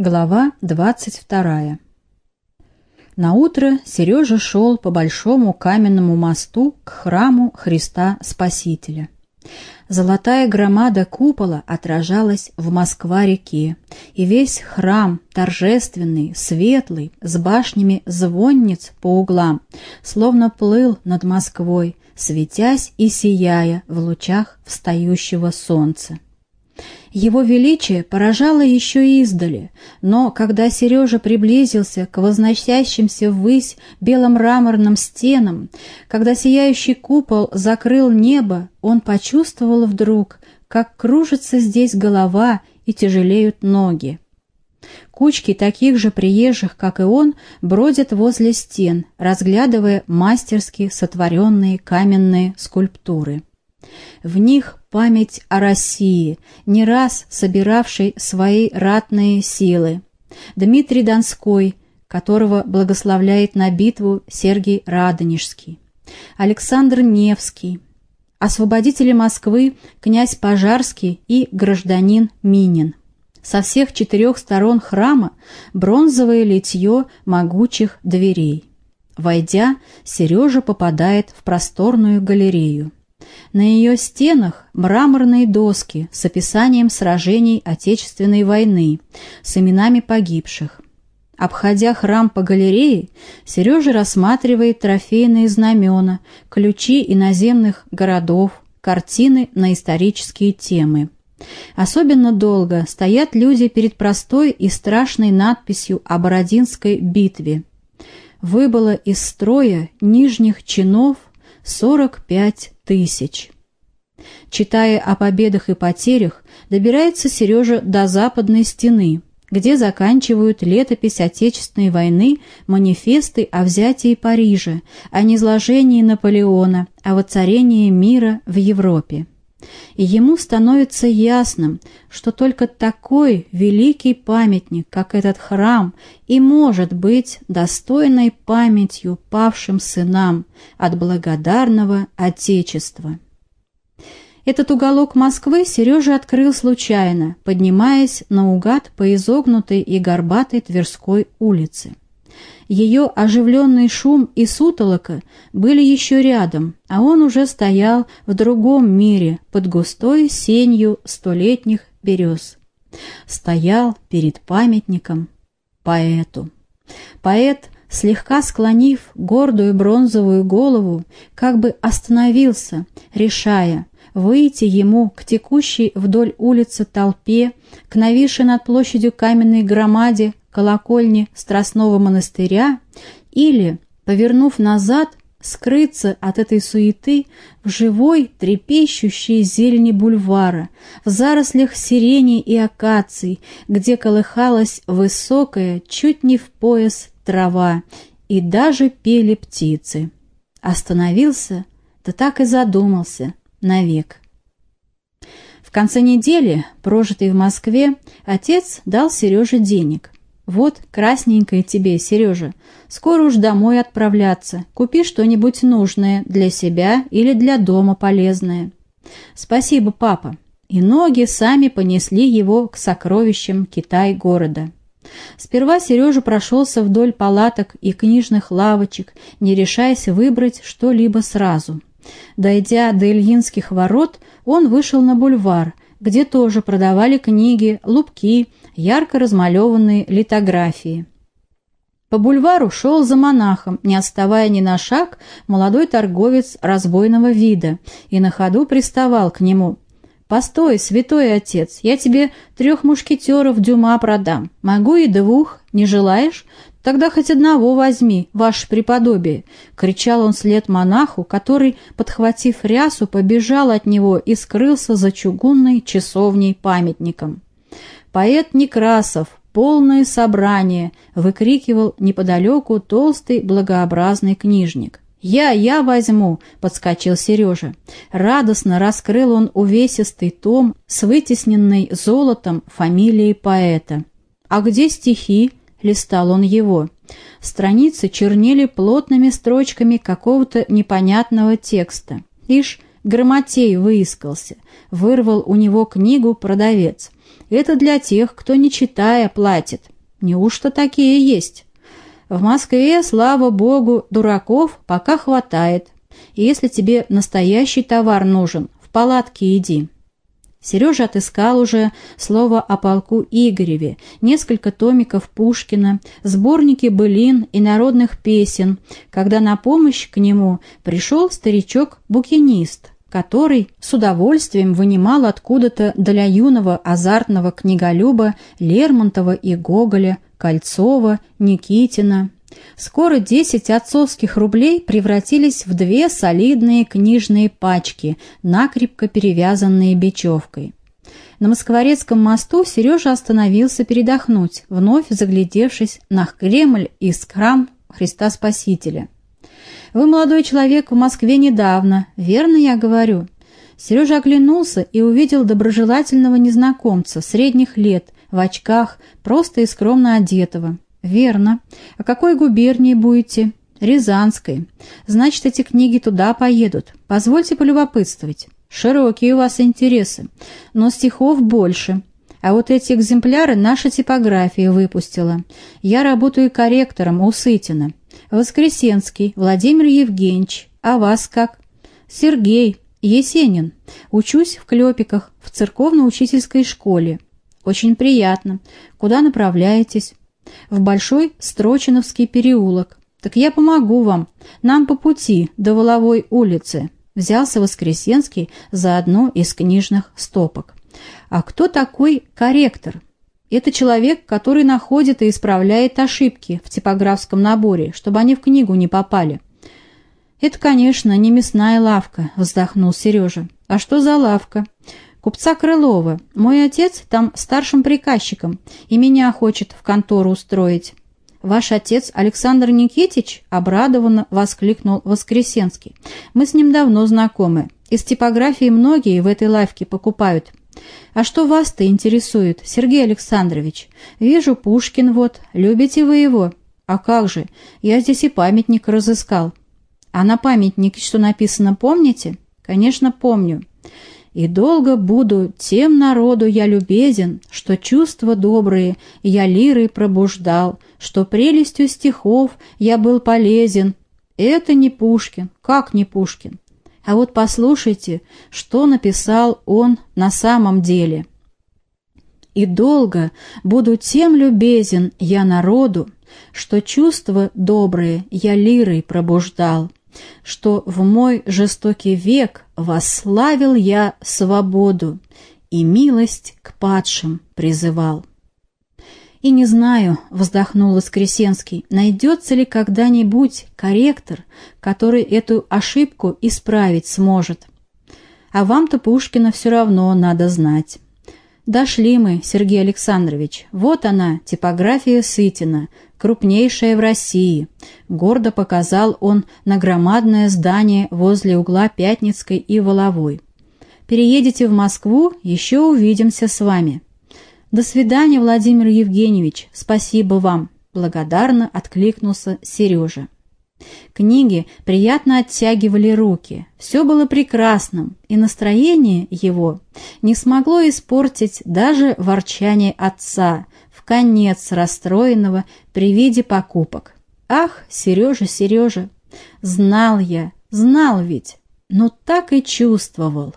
Глава двадцать вторая Наутро Сережа шел по большому каменному мосту к храму Христа Спасителя. Золотая громада купола отражалась в Москва-реке, и весь храм, торжественный, светлый, с башнями звонниц по углам, словно плыл над Москвой, светясь и сияя в лучах встающего солнца. Его величие поражало еще издали, но когда Сережа приблизился к возносящимся ввысь беломраморным стенам, когда сияющий купол закрыл небо, он почувствовал вдруг, как кружится здесь голова и тяжелеют ноги. Кучки таких же приезжих, как и он, бродят возле стен, разглядывая мастерски сотворенные каменные скульптуры. В них память о России, не раз собиравшей свои ратные силы. Дмитрий Донской, которого благословляет на битву Сергий Радонежский. Александр Невский, освободители Москвы князь Пожарский и гражданин Минин. Со всех четырех сторон храма бронзовое литье могучих дверей. Войдя, Сережа попадает в просторную галерею. На ее стенах мраморные доски с описанием сражений Отечественной войны, с именами погибших. Обходя храм по галерее, Сережа рассматривает трофейные знамена, ключи иноземных городов, картины на исторические темы. Особенно долго стоят люди перед простой и страшной надписью о Бородинской битве. Выбыло из строя нижних чинов 45 тысяч. Читая о победах и потерях, добирается Сережа до западной стены, где заканчивают летопись Отечественной войны манифесты о взятии Парижа, о низложении Наполеона, о воцарении мира в Европе. И ему становится ясным, что только такой великий памятник, как этот храм, и может быть достойной памятью павшим сынам от благодарного Отечества. Этот уголок Москвы Сережа открыл случайно, поднимаясь наугад по изогнутой и горбатой Тверской улице. Ее оживленный шум и сутолока были еще рядом, а он уже стоял в другом мире под густой сенью столетних берез. Стоял перед памятником поэту. Поэт, слегка склонив гордую бронзовую голову, как бы остановился, решая, выйти ему к текущей вдоль улицы толпе, к нависшей над площадью каменной громаде колокольни Страстного монастыря или, повернув назад, скрыться от этой суеты в живой, трепещущей зелени бульвара, в зарослях сирени и акаций, где колыхалась высокая, чуть не в пояс трава, и даже пели птицы. Остановился, да так и задумался навек. В конце недели, прожитой в Москве, отец дал Сереже денег – «Вот, красненькое тебе, Сережа, скоро уж домой отправляться. Купи что-нибудь нужное для себя или для дома полезное». «Спасибо, папа». И ноги сами понесли его к сокровищам Китай-города. Сперва Сережа прошелся вдоль палаток и книжных лавочек, не решаясь выбрать что-либо сразу. Дойдя до Ильинских ворот, он вышел на бульвар, где тоже продавали книги, лупки, ярко размалеванные литографии. По бульвару шел за монахом, не отставая ни на шаг, молодой торговец разбойного вида и на ходу приставал к нему. «Постой, святой отец, я тебе трех мушкетеров дюма продам. Могу и двух, не желаешь? Тогда хоть одного возьми, ваше преподобие!» — кричал он след монаху, который, подхватив рясу, побежал от него и скрылся за чугунной часовней памятником. Поэт Некрасов, полное собрание, выкрикивал неподалеку толстый благообразный книжник. «Я, я возьму!» — подскочил Сережа. Радостно раскрыл он увесистый том с вытесненной золотом фамилией поэта. «А где стихи?» — листал он его. Страницы чернели плотными строчками какого-то непонятного текста. Ишь, грамотей выискался. Вырвал у него книгу продавец. Это для тех, кто не читая платит. Неужто такие есть? В Москве, слава богу, дураков пока хватает. И если тебе настоящий товар нужен, в палатке иди. Сережа отыскал уже слово о полку Игореве, несколько томиков Пушкина, сборники былин и народных песен, когда на помощь к нему пришел старичок-букинист, который с удовольствием вынимал откуда-то для юного азартного книголюба Лермонтова и Гоголя, Кольцова, Никитина. Скоро десять отцовских рублей превратились в две солидные книжные пачки, накрепко перевязанные бечевкой. На Москворецком мосту Сережа остановился передохнуть, вновь заглядевшись на Кремль и храм Христа Спасителя. «Вы, молодой человек, в Москве недавно, верно я говорю?» Сережа оглянулся и увидел доброжелательного незнакомца средних лет, в очках, просто и скромно одетого. «Верно. А какой губернии будете?» «Рязанской. Значит, эти книги туда поедут. Позвольте полюбопытствовать. Широкие у вас интересы, но стихов больше. А вот эти экземпляры наша типография выпустила. Я работаю корректором у Сытина. Воскресенский, Владимир Евгеньевич. А вас как? Сергей, Есенин. Учусь в Клепиках, в церковно-учительской школе. Очень приятно. Куда направляетесь? В Большой Строчиновский переулок. Так я помогу вам. Нам по пути до Воловой улицы. Взялся Воскресенский за одну из книжных стопок. А кто такой корректор? Это человек, который находит и исправляет ошибки в типографском наборе, чтобы они в книгу не попали. «Это, конечно, не мясная лавка», — вздохнул Сережа. «А что за лавка?» Купца Крылова. Мой отец там старшим приказчиком и меня хочет в контору устроить». «Ваш отец Александр Никитич?» — обрадованно воскликнул Воскресенский. «Мы с ним давно знакомы. Из типографии многие в этой лавке покупают. А что вас-то интересует, Сергей Александрович? Вижу, Пушкин вот. Любите вы его? А как же? Я здесь и памятник разыскал. А на памятнике что написано, помните? Конечно, помню. И долго буду тем народу я любезен, Что чувства добрые я лирой пробуждал, Что прелестью стихов я был полезен. Это не Пушкин, как не Пушкин? А вот послушайте, что написал он на самом деле. «И долго буду тем любезен я народу, Что чувства добрые я лирой пробуждал, что в мой жестокий век восславил я свободу и милость к падшим призывал. «И не знаю», — вздохнул Воскресенский, «найдется ли когда-нибудь корректор, который эту ошибку исправить сможет. А вам-то Пушкина все равно надо знать». «Дошли мы, Сергей Александрович. Вот она, типография Сытина, крупнейшая в России. Гордо показал он на громадное здание возле угла Пятницкой и Воловой. Переедете в Москву, еще увидимся с вами. До свидания, Владимир Евгеньевич, спасибо вам, благодарно откликнулся Сережа. Книги приятно оттягивали руки. Все было прекрасным, и настроение его не смогло испортить даже ворчание отца, конец расстроенного при виде покупок. «Ах, Сережа, Сережа, знал я, знал ведь, но так и чувствовал».